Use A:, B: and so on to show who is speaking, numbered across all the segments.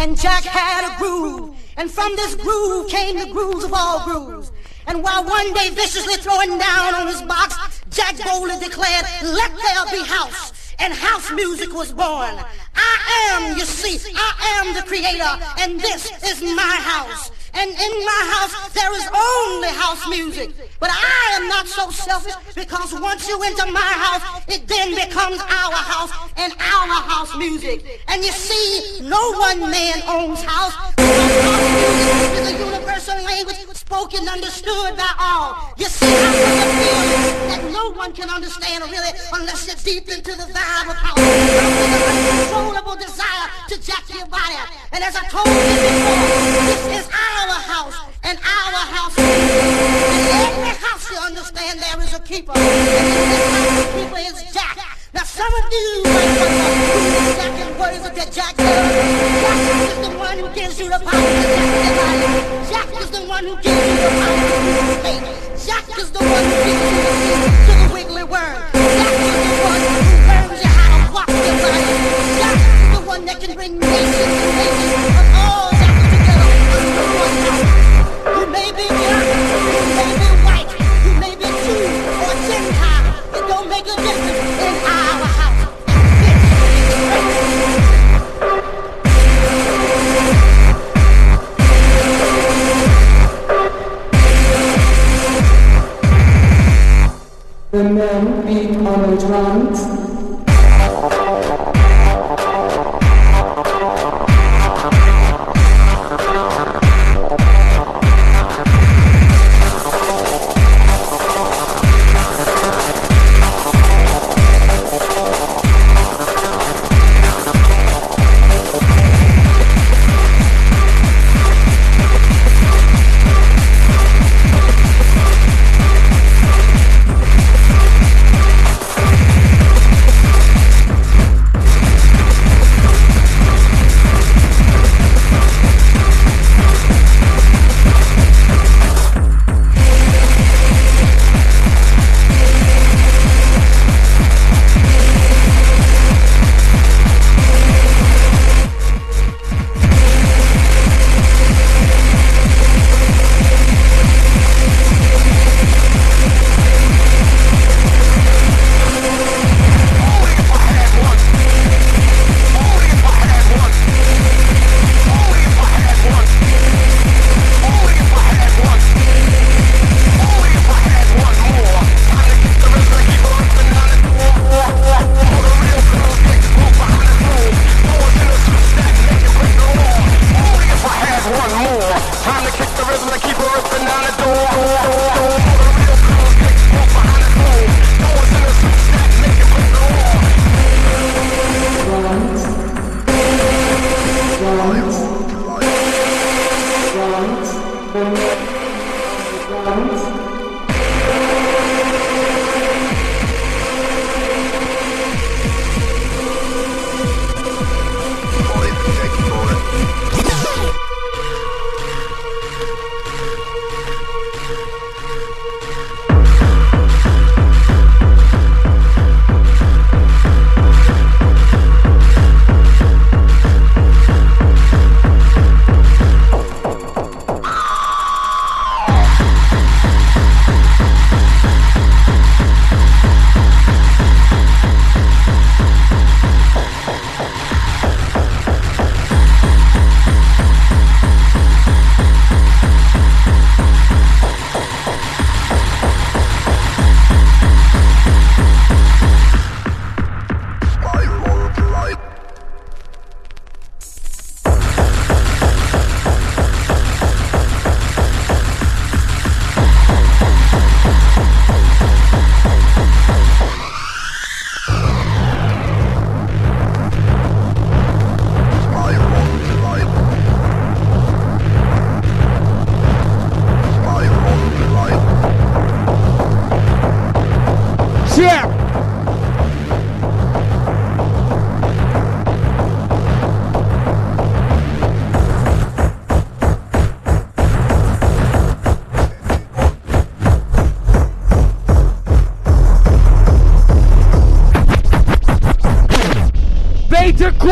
A: And Jack had a groove. And from this groove came the grooves of all grooves. And while one day viciously throwing down on his box, Jack boldly declared, let there be house. And house music was born. I am, you see, I am the creator, and this is my house. And in my house, there is only house music. But I am not so selfish because once you enter my house, it then becomes our house and our house music. And you see, no one man owns house. Is a universal language spoken, understood by all. You see, I feel that no one can understand really unless you're deep into the vibe of house. Uncontrollable desire to jack your body. And as I told you before, this is our house and our house. In every house you understand there is a keeper. And this house, the keeper is Jack. Now some of you might wonder who is Jack and what is it that Jack does. Jack is the one who gives you the power to jack your body. Jack is the one who gives you the power to state. Jack is the one who gives you the key to the wiggly worm. Jack is the one who learns you how to walk your body. Jack is the one that can bring nations and nations In our house.
B: The men beat on the drums.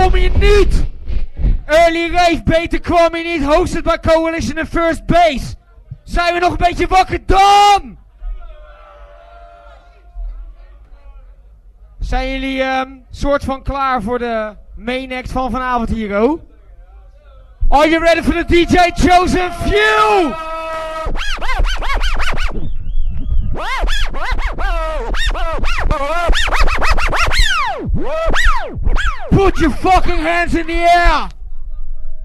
C: Kom je niet! Early Rave, beter kwam je niet. Hosted by Coalition in First Base. Zijn we nog een beetje wakker dan? Zijn jullie ehm soort van klaar voor de main act van vanavond hier, oh? Are you ready for the DJ Chosen Few? Put your fucking hands in the air!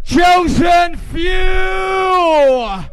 C: Chosen Few!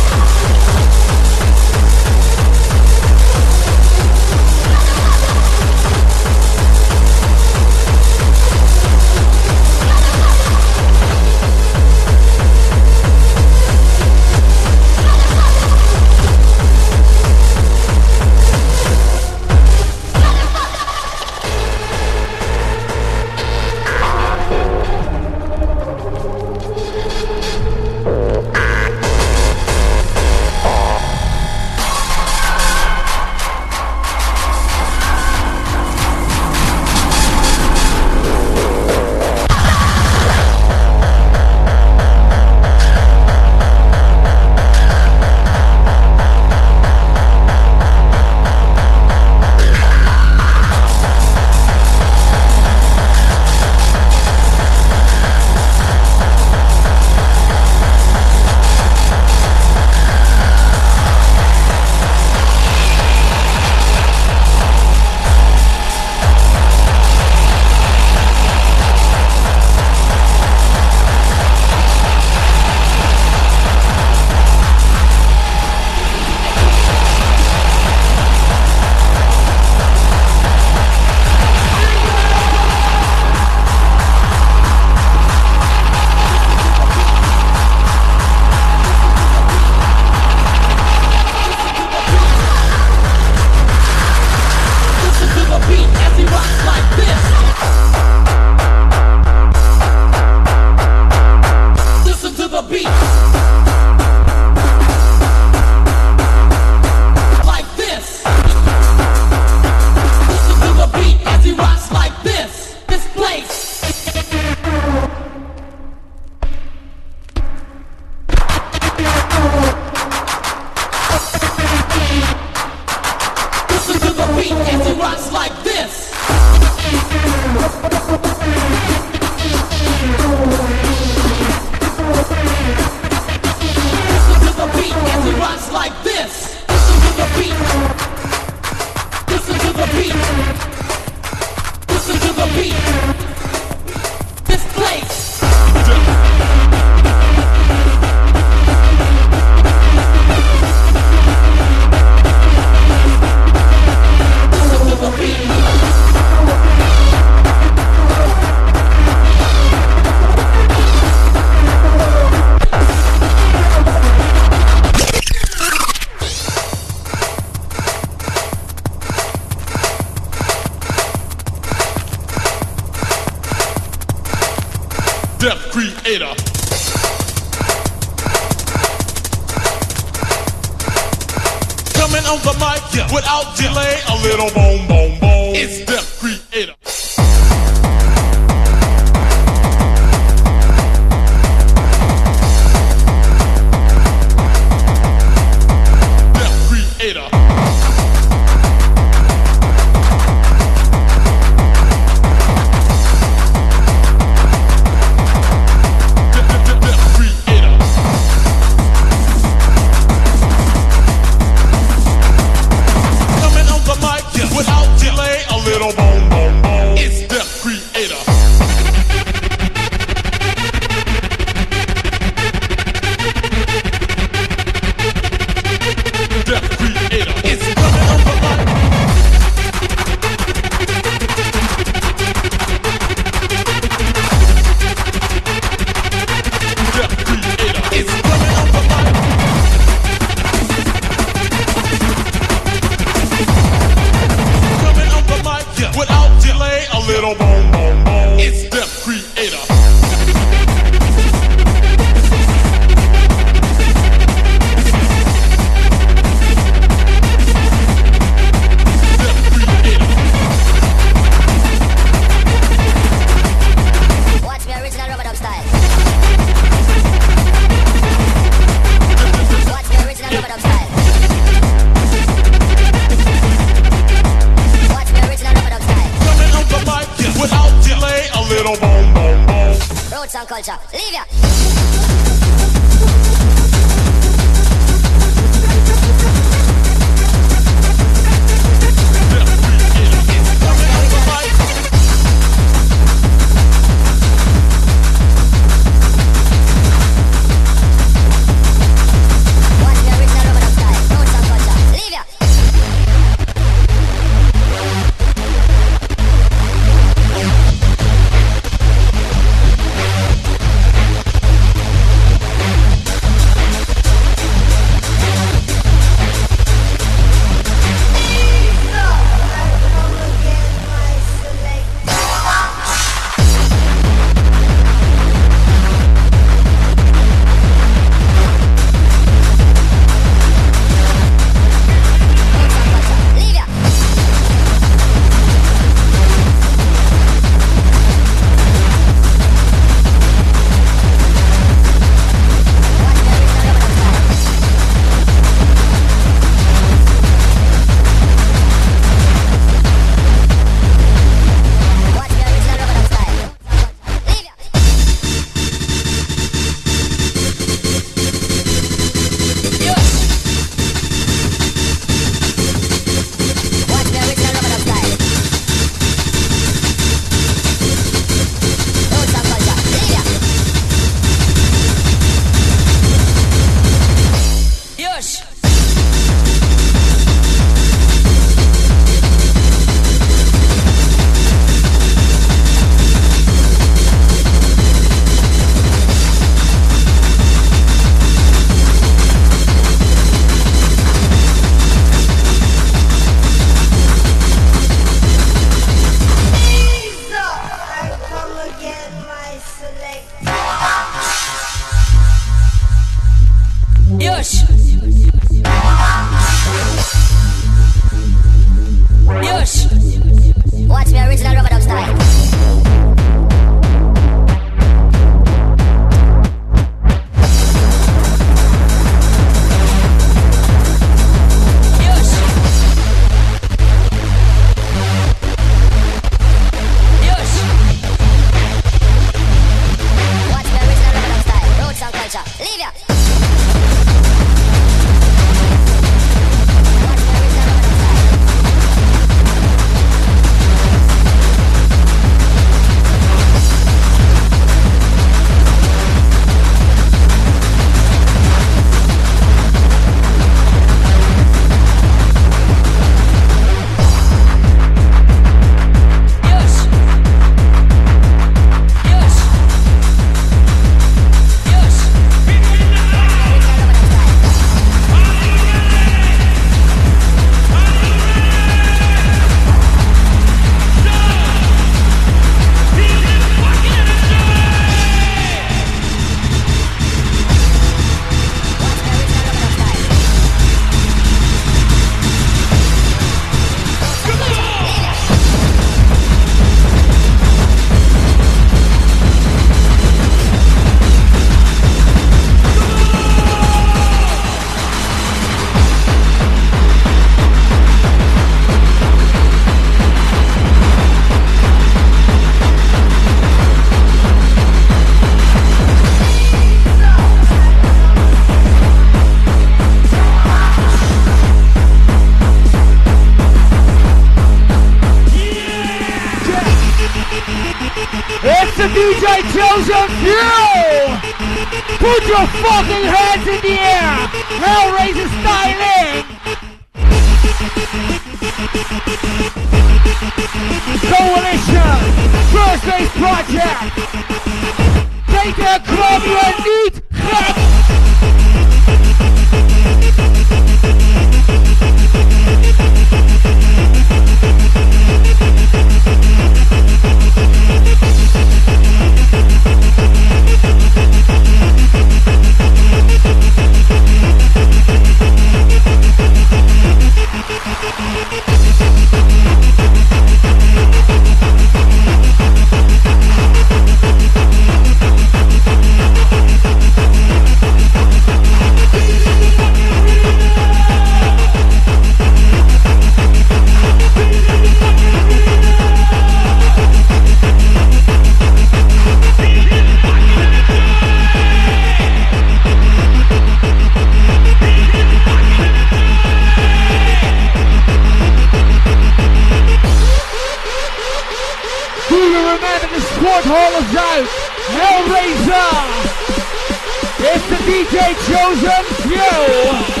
D: It's the
C: DJ Chosen Few!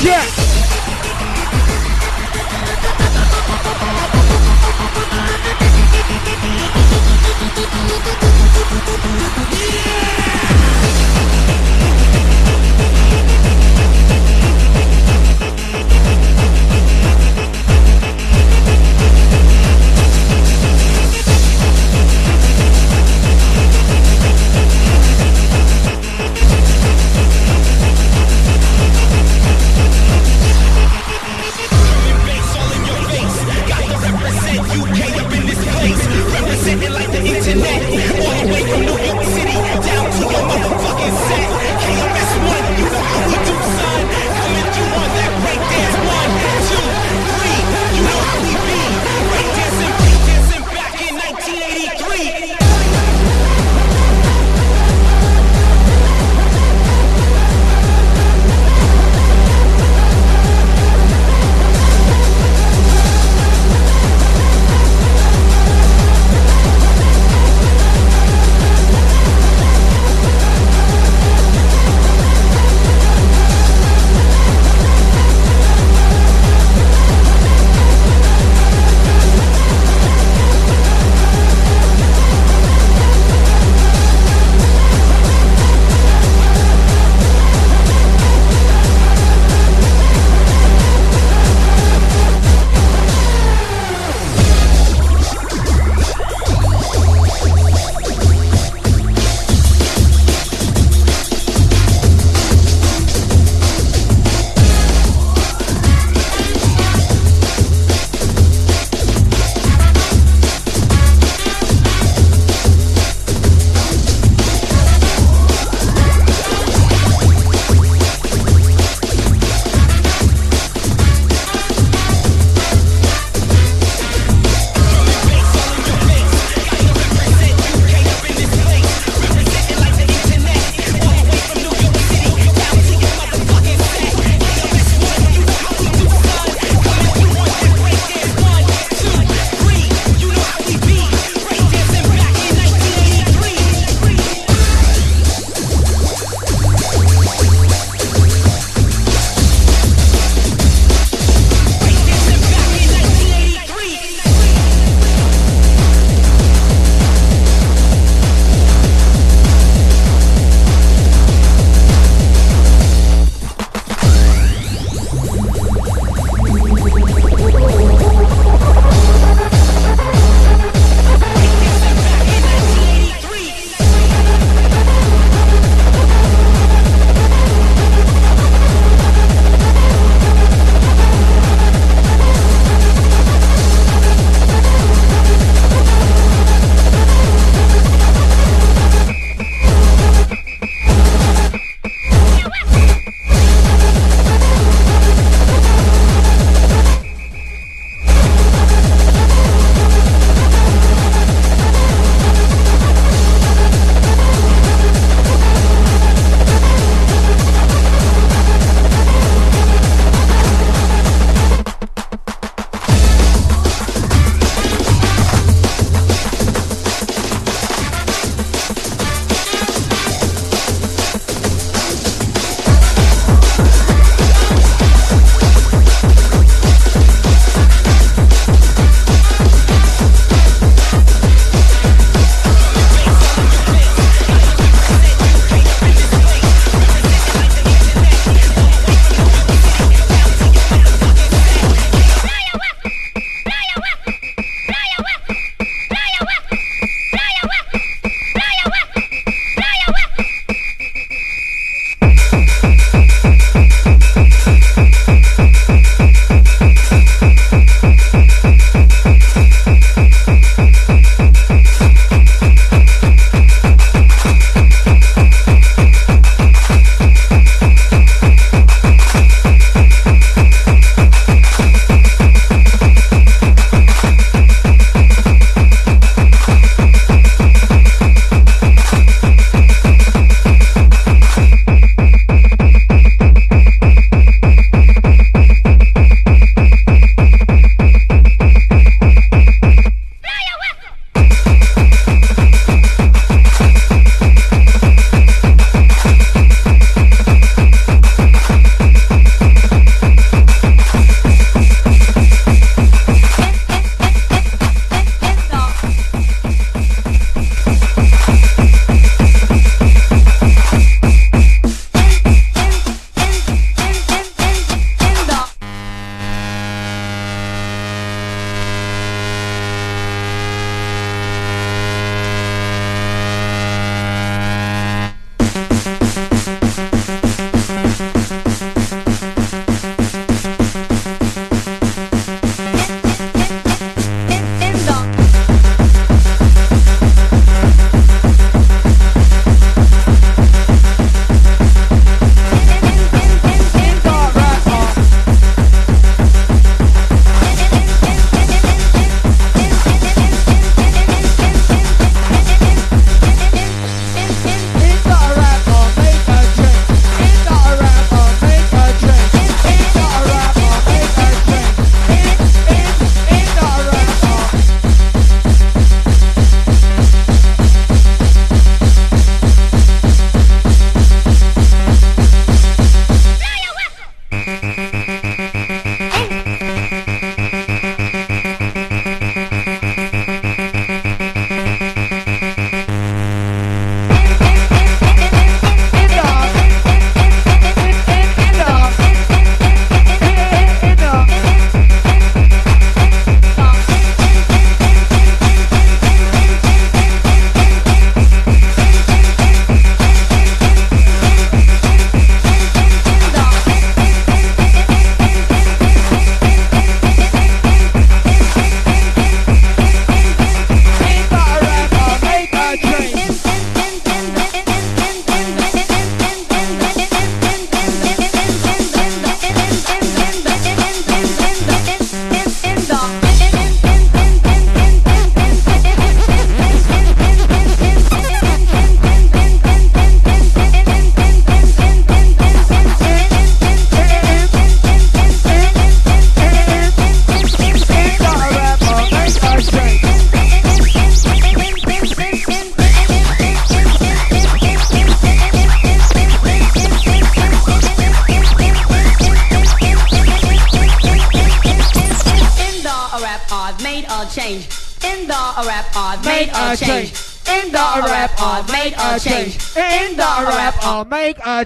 E: Yes!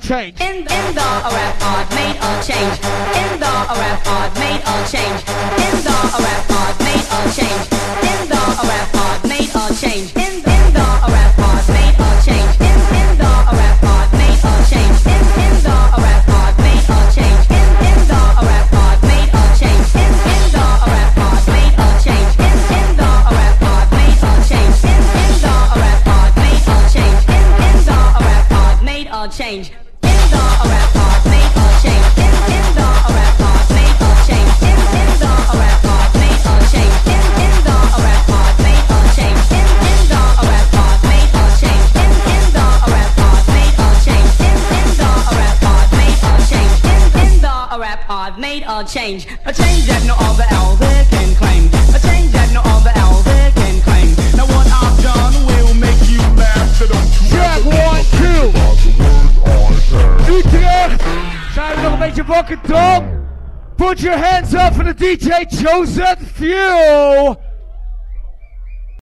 E: Change. In,
C: DJ Chosen Few.